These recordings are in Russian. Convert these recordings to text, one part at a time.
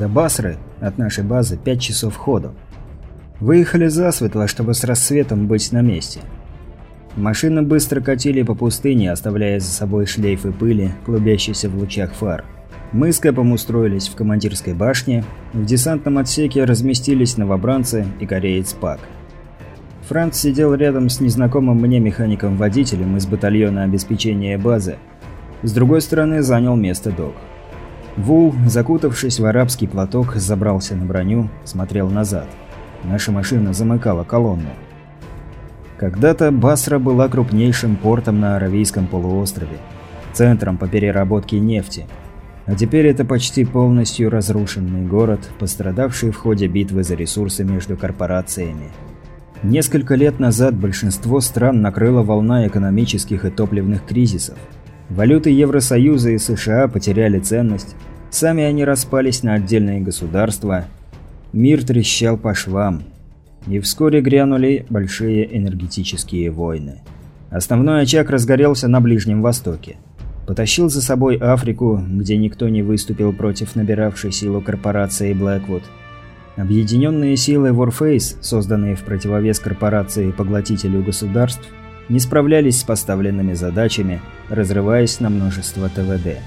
До Басры от нашей базы 5 часов ходу. Выехали засветло, чтобы с рассветом быть на месте. Машины быстро катили по пустыне, оставляя за собой шлейфы пыли, клубящиеся в лучах фар. Мы с Кэпом устроились в командирской башне, в десантном отсеке разместились новобранцы и кореец Пак. Франц сидел рядом с незнакомым мне механиком-водителем из батальона обеспечения базы. С другой стороны занял место док. Вул, закутавшись в арабский платок, забрался на броню, смотрел назад. Наша машина замыкала колонну. Когда-то Басра была крупнейшим портом на Аравийском полуострове, центром по переработке нефти. А теперь это почти полностью разрушенный город, пострадавший в ходе битвы за ресурсы между корпорациями. Несколько лет назад большинство стран накрыла волна экономических и топливных кризисов. Валюты Евросоюза и США потеряли ценность, сами они распались на отдельные государства, мир трещал по швам, и вскоре грянули большие энергетические войны. Основной очаг разгорелся на Ближнем Востоке. Потащил за собой Африку, где никто не выступил против набиравшей силу корпорации Blackwood. Объединенные силы Warface, созданные в противовес корпорации поглотителю государств, не справлялись с поставленными задачами, разрываясь на множество ТВД.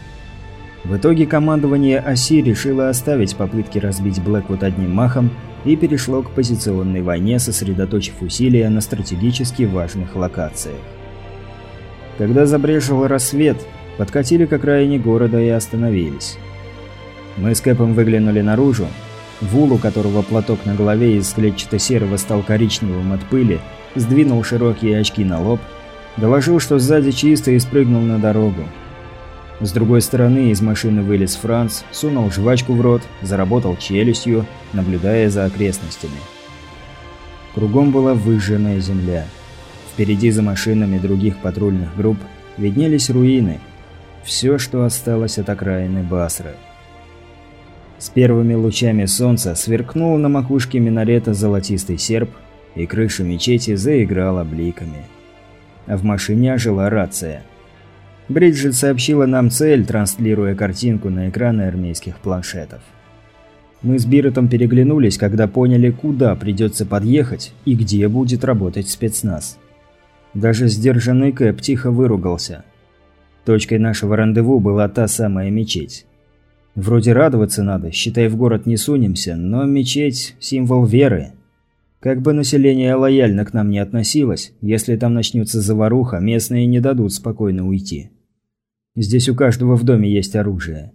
В итоге командование оси решило оставить попытки разбить Блэквуд одним махом и перешло к позиционной войне, сосредоточив усилия на стратегически важных локациях. Когда забрежил рассвет, подкатили к окраине города и остановились. Мы с Кэпом выглянули наружу. Вул, у которого платок на голове из клетчато-серого стал коричневым от пыли, сдвинул широкие очки на лоб, доложил, что сзади чисто и спрыгнул на дорогу. С другой стороны из машины вылез Франц, сунул жвачку в рот, заработал челюстью, наблюдая за окрестностями. Кругом была выжженная земля. Впереди за машинами других патрульных групп виднелись руины. Все, что осталось от окраины Басры. С первыми лучами солнца сверкнул на макушке минарета золотистый серп, и крыша мечети заиграла бликами. А в машине ожила рация – Бриджит сообщила нам цель, транслируя картинку на экраны армейских планшетов. Мы с Биротом переглянулись, когда поняли, куда придется подъехать и где будет работать спецназ. Даже сдержанный Кэп тихо выругался. Точкой нашего рандеву была та самая мечеть. Вроде радоваться надо, считай, в город не сунемся, но мечеть – символ веры. Как бы население лояльно к нам не относилось, если там начнется заваруха, местные не дадут спокойно уйти. Здесь у каждого в доме есть оружие.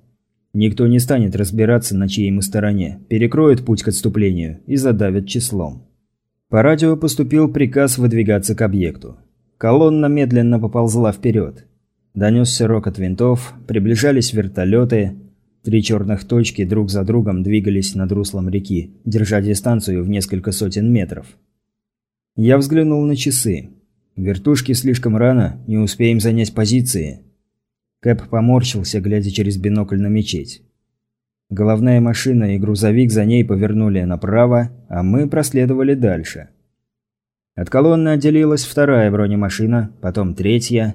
Никто не станет разбираться, на чьей мы стороне, перекроет путь к отступлению и задавит числом. По радио поступил приказ выдвигаться к объекту. Колонна медленно поползла вперед. Донесся рокот винтов, приближались вертолеты. Три черных точки друг за другом двигались над руслом реки, держа дистанцию в несколько сотен метров. Я взглянул на часы. Вертушки слишком рано, не успеем занять позиции. Кэп поморщился, глядя через бинокль на мечеть. Головная машина и грузовик за ней повернули направо, а мы проследовали дальше. От колонны отделилась вторая бронемашина, потом третья.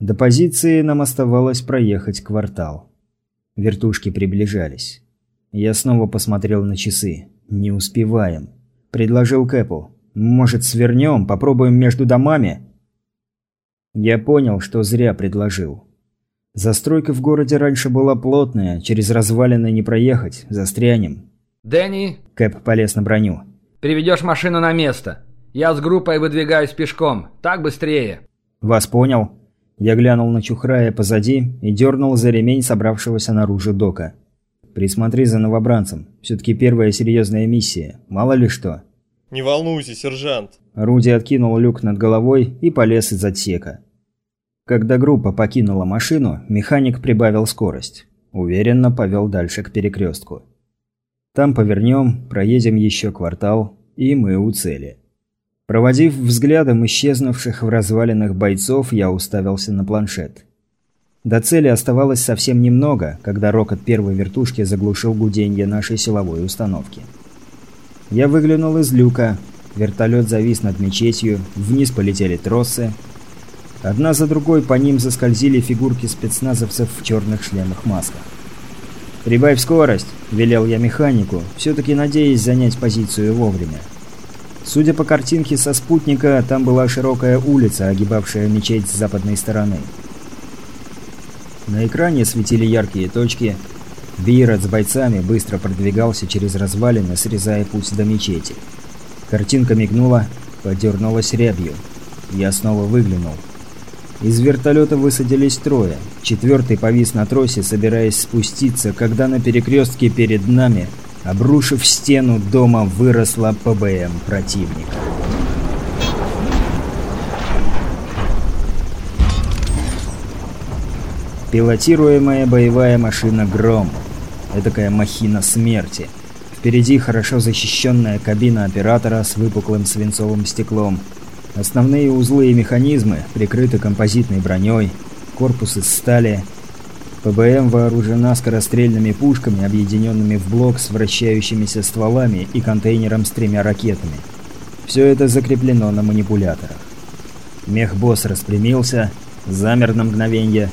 До позиции нам оставалось проехать квартал. Вертушки приближались. Я снова посмотрел на часы. Не успеваем. Предложил Кэпу. «Может, свернем, попробуем между домами?» Я понял, что зря предложил. Застройка в городе раньше была плотная, через развалины не проехать, застрянем. «Дэнни!» – Кэп полез на броню. «Приведешь машину на место. Я с группой выдвигаюсь пешком. Так быстрее». «Вас понял». Я глянул на Чухрая позади и дернул за ремень собравшегося наружу дока. «Присмотри за новобранцем. Все-таки первая серьезная миссия. Мало ли что». «Не волнуйся, сержант». Руди откинул люк над головой и полез из отсека. Когда группа покинула машину, механик прибавил скорость. Уверенно повел дальше к перекрестку. Там повернем, проедем еще квартал, и мы у цели. Проводив взглядом исчезнувших в развалинах бойцов, я уставился на планшет. До цели оставалось совсем немного, когда рокот первой вертушки заглушил гуденье нашей силовой установки. Я выглянул из люка. Вертолет завис над мечетью, вниз полетели тросы, Одна за другой по ним заскользили фигурки спецназовцев в черных шлемах-масках. «Прибавь скорость», – велел я механику, все-таки надеясь занять позицию вовремя. Судя по картинке со спутника, там была широкая улица, огибавшая мечеть с западной стороны. На экране светили яркие точки. Бирот с бойцами быстро продвигался через развалины, срезая путь до мечети. Картинка мигнула, подернулась рябью. Я снова выглянул. Из вертолета высадились трое. Четвертый повис на тросе, собираясь спуститься, когда на перекрестке перед нами, обрушив стену дома, выросла ПБМ противника. Пилотируемая боевая машина «Гром». Этакая махина смерти. Впереди хорошо защищенная кабина оператора с выпуклым свинцовым стеклом. Основные узлы и механизмы прикрыты композитной броней, корпус из стали. ПБМ вооружена скорострельными пушками, объединенными в блок с вращающимися стволами и контейнером с тремя ракетами. Все это закреплено на манипуляторах. Мехбосс распрямился, замер на мгновение.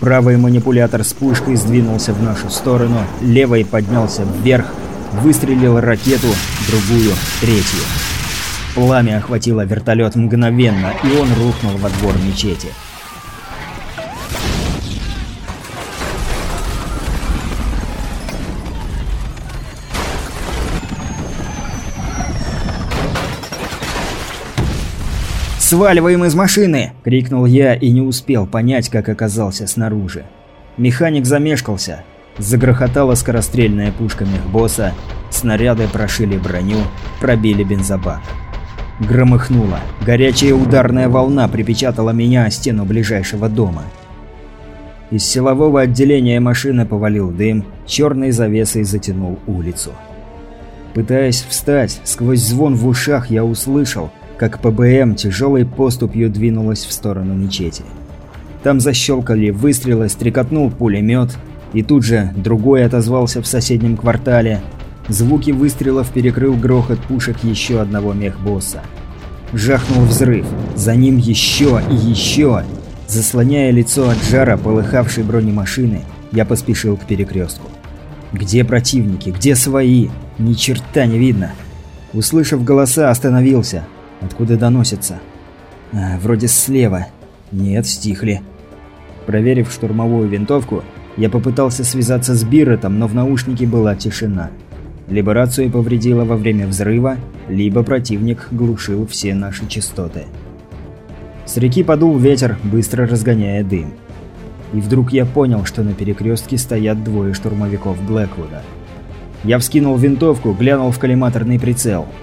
Правый манипулятор с пушкой сдвинулся в нашу сторону, левый поднялся вверх, выстрелил ракету, другую, третью. Пламя охватило вертолет мгновенно, и он рухнул во двор мечети. «Сваливаем из машины!» – крикнул я и не успел понять, как оказался снаружи. Механик замешкался. Загрохотала скорострельная пушка мехбосса, снаряды прошили броню, пробили бензобак. Громыхнуло. Горячая ударная волна припечатала меня о стену ближайшего дома. Из силового отделения машины повалил дым, черной завесой затянул улицу. Пытаясь встать, сквозь звон в ушах я услышал, как ПБМ тяжелой поступью двинулась в сторону мечети. Там защелкали выстрелы, стрекотнул пулемет, и тут же другой отозвался в соседнем квартале. Звуки выстрелов перекрыл грохот пушек еще одного мехбосса. Жахнул взрыв, за ним еще и еще. Заслоняя лицо от жара полыхавшей бронемашины, я поспешил к перекрестку. Где противники? Где свои? Ни черта не видно. Услышав голоса, остановился. Откуда доносится? А, вроде слева. Нет, стихли. Проверив штурмовую винтовку, я попытался связаться с Биротом, но в наушнике была тишина. Либо рацию повредила во время взрыва, либо противник глушил все наши частоты. С реки подул ветер, быстро разгоняя дым. И вдруг я понял, что на перекрестке стоят двое штурмовиков Блэквуда. Я вскинул винтовку, глянул в коллиматорный прицел –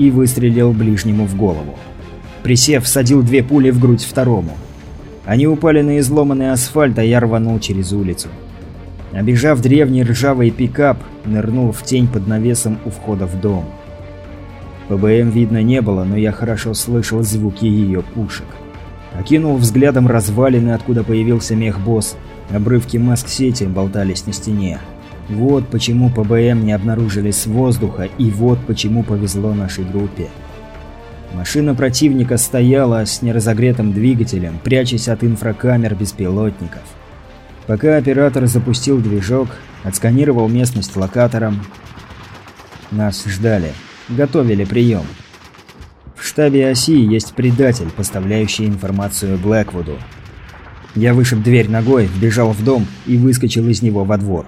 и выстрелил ближнему в голову. Присев, всадил две пули в грудь второму. Они упали на изломанный асфальт, а я рванул через улицу. Обежав древний ржавый пикап, нырнул в тень под навесом у входа в дом. ПБМ видно не было, но я хорошо слышал звуки ее пушек. Окинул взглядом развалины, откуда появился мех-босс. Обрывки маск-сети болтались на стене. Вот почему ПБМ не обнаружили с воздуха, и вот почему повезло нашей группе. Машина противника стояла с неразогретым двигателем, прячась от инфракамер беспилотников. Пока оператор запустил движок, отсканировал местность локатором, нас ждали, готовили прием. В штабе оси есть предатель, поставляющий информацию Блэквуду. Я вышиб дверь ногой, вбежал в дом и выскочил из него во двор.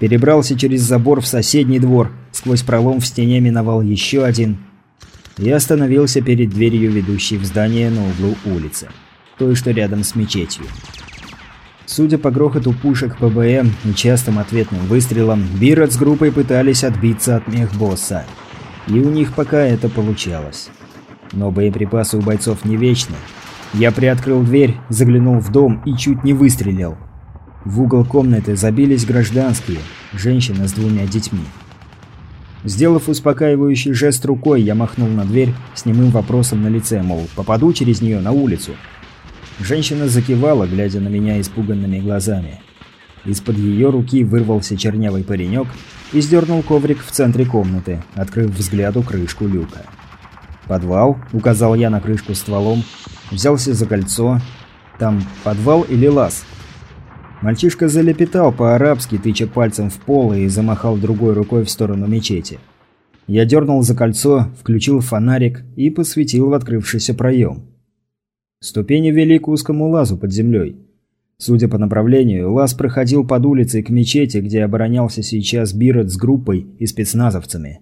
Перебрался через забор в соседний двор, сквозь пролом в стене миновал еще один и остановился перед дверью, ведущей в здание на углу улицы, той, что рядом с мечетью. Судя по грохоту пушек ПБМ и частым ответным выстрелам, Бирот с группой пытались отбиться от мехбосса. И у них пока это получалось. Но боеприпасы у бойцов не вечны. Я приоткрыл дверь, заглянул в дом и чуть не выстрелил. В угол комнаты забились гражданские, женщина с двумя детьми. Сделав успокаивающий жест рукой, я махнул на дверь с немым вопросом на лице, мол, попаду через нее на улицу. Женщина закивала, глядя на меня испуганными глазами. Из-под ее руки вырвался чернявый паренек и сдернул коврик в центре комнаты, открыв взгляду крышку люка. «Подвал?» – указал я на крышку стволом, взялся за кольцо. «Там подвал или лаз?» Мальчишка залепетал по-арабски, тыча пальцем в пол и замахал другой рукой в сторону мечети. Я дернул за кольцо, включил фонарик и посветил в открывшийся проем. Ступени вели к узкому лазу под землей. Судя по направлению, лаз проходил под улицей к мечети, где оборонялся сейчас Бирот с группой и спецназовцами.